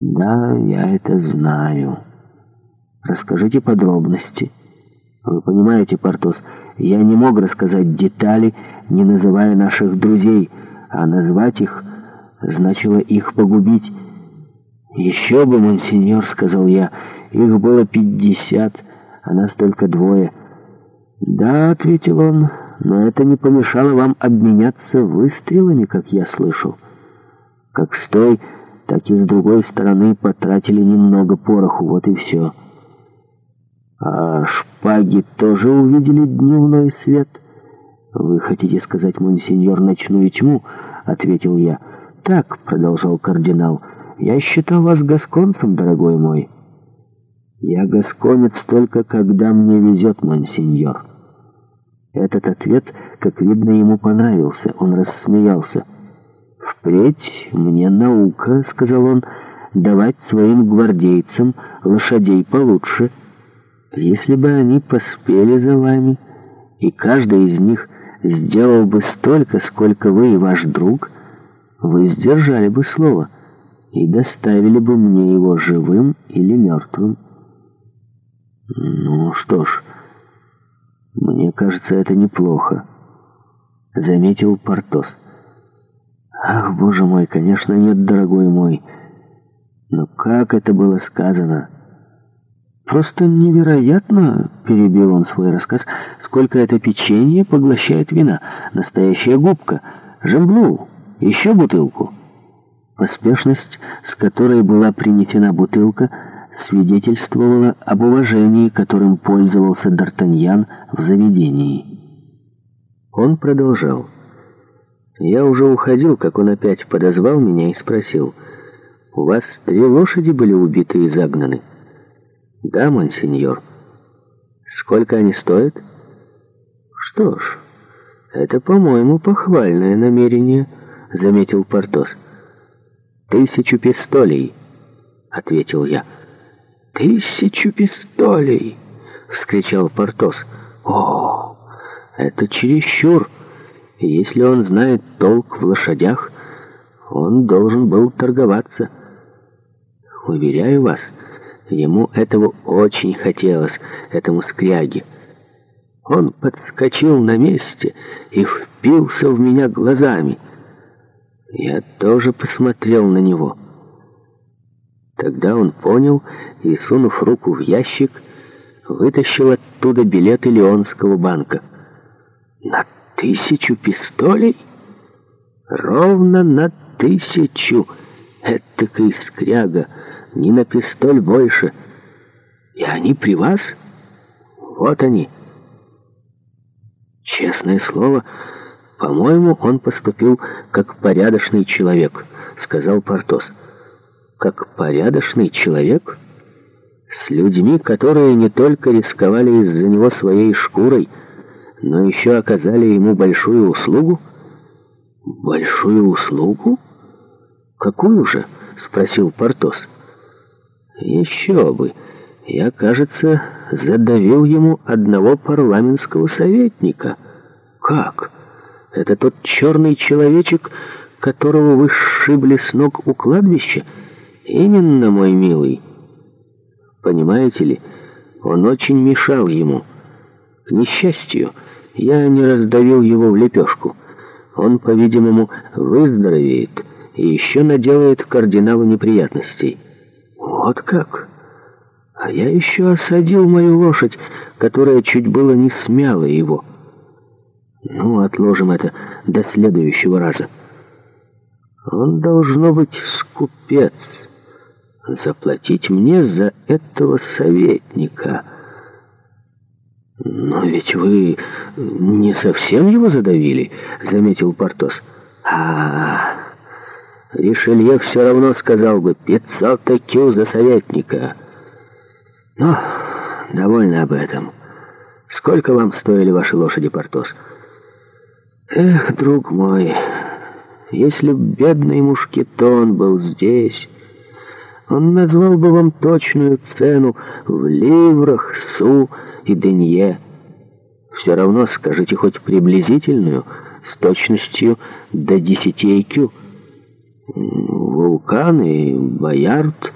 Да, я это знаю. Расскажите подробности. Вы понимаете, Портос, я не мог рассказать детали, не называя наших друзей, а назвать их значило их погубить. Еще бы, монсеньор, сказал я, их было пятьдесят, а нас только двое. Да, ответил он, но это не помешало вам обменяться выстрелами, как я слышал. Как стой! так и с другой стороны потратили немного пороху, вот и все. А шпаги тоже увидели дневной свет? Вы хотите сказать, монсеньор, ночную тьму? Ответил я. Так, продолжал кардинал, я считал вас гасконцем, дорогой мой. Я гасконец только когда мне везет, монсеньор. Этот ответ, как видно, ему понравился, он рассмеялся. «Впредь мне наука», — сказал он, — «давать своим гвардейцам лошадей получше. Если бы они поспели за вами, и каждый из них сделал бы столько, сколько вы и ваш друг, вы сдержали бы слово и доставили бы мне его живым или мертвым». «Ну что ж, мне кажется, это неплохо», — заметил Портос. «Портос». Ах, боже мой, конечно, нет, дорогой мой. Но как это было сказано? Просто невероятно, перебил он свой рассказ, сколько это печенье поглощает вина. Настоящая губка. Жемблу, еще бутылку. Поспешность, с которой была принесена бутылка, свидетельствовала об уважении, которым пользовался Д'Артаньян в заведении. Он продолжал. Я уже уходил, как он опять подозвал меня и спросил, «У вас три лошади были убиты и загнаны?» «Да, мансиньор». «Сколько они стоят?» «Что ж, это, по-моему, похвальное намерение», — заметил Портос. «Тысячу пистолей», — ответил я. «Тысячу пистолей!» — вскричал Портос. «О, это чересчур!» И если он знает толк в лошадях, он должен был торговаться. Уверяю вас, ему этого очень хотелось, этому скряге. Он подскочил на месте и впился в меня глазами. Я тоже посмотрел на него. Тогда он понял и, сунув руку в ящик, вытащил оттуда билеты Леонского банка. «На тысячу пистолей? Ровно на тысячу! Этакой скряга! Не на пистоль больше! И они при вас? Вот они! Честное слово, по-моему, он поступил как порядочный человек, сказал Портос. Как порядочный человек? С людьми, которые не только рисковали из-за него своей шкурой, но еще оказали ему большую услугу. «Большую услугу? Какую же?» — спросил Портос. «Еще бы! Я, кажется, задавил ему одного парламентского советника. Как? Это тот черный человечек, которого вы сшибли с ног у кладбища? Именно, мой милый. Понимаете ли, он очень мешал ему. К несчастью, — я не раздавил его в лепешку. Он, по-видимому, выздоровеет и еще наделает кардиналу неприятностей. Вот как? А я еще осадил мою лошадь, которая чуть было не смяла его. Ну, отложим это до следующего раза. Он, должно быть, скупец. Заплатить мне за этого советника. Но ведь вы... «Не совсем его задавили», — заметил Портос. а Ришелье все равно сказал бы «пятьсот кю за советника». «Ну, довольно об этом. Сколько вам стоили ваши лошади, Портос?» «Эх, друг мой, если б бедный мушкетон был здесь...» Он назвал бы вам точную цену в ливрах, су и денье. Все равно скажите хоть приблизительную, с точностью до 10 IQ. Вулкан Боярд...